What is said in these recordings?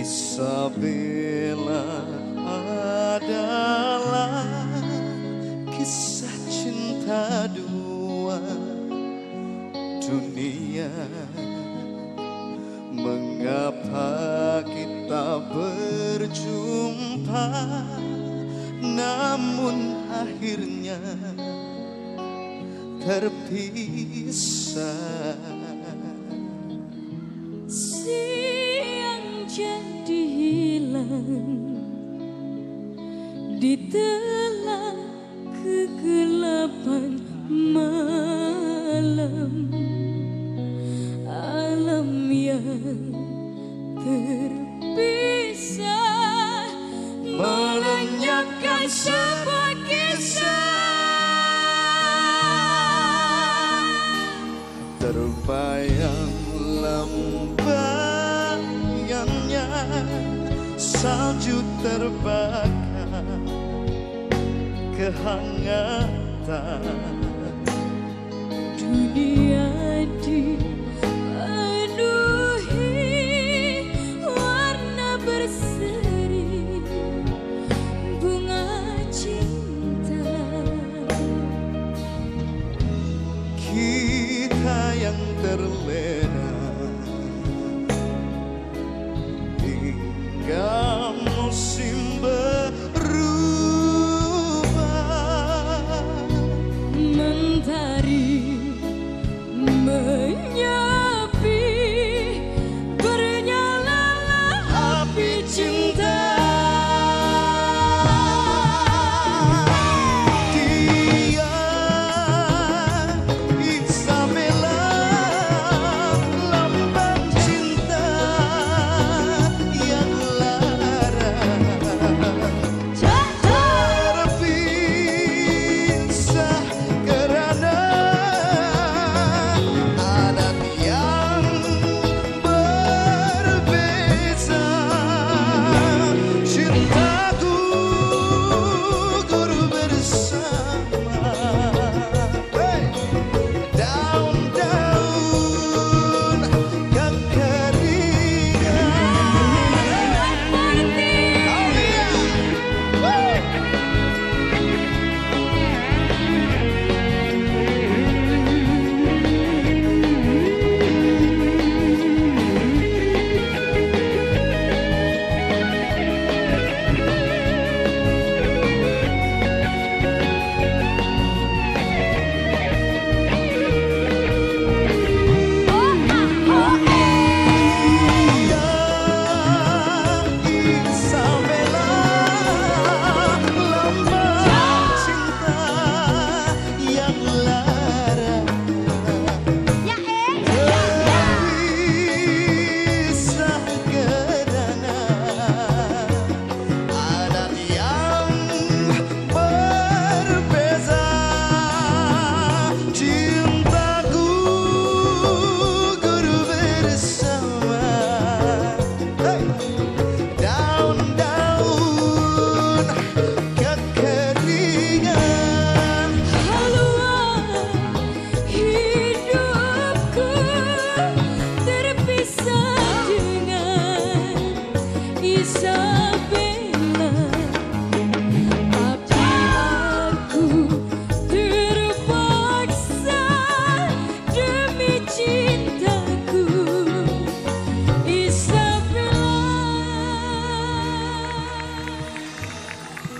Isabella adalah kisah cinta dua dunia. Mengapa kita berjumpa Namun akhirnya terpisah kegelapan malam. Alam yang terpisah Melenyapkan sebuah kisah. Terbayang lambayangnya Salju terbakar Kehangatan. Dunia dipenuhi warna berseri bunga cinta. Kita yang terlena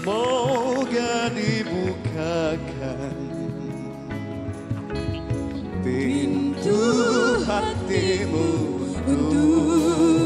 Moga dibukakan pintu hatimu untukku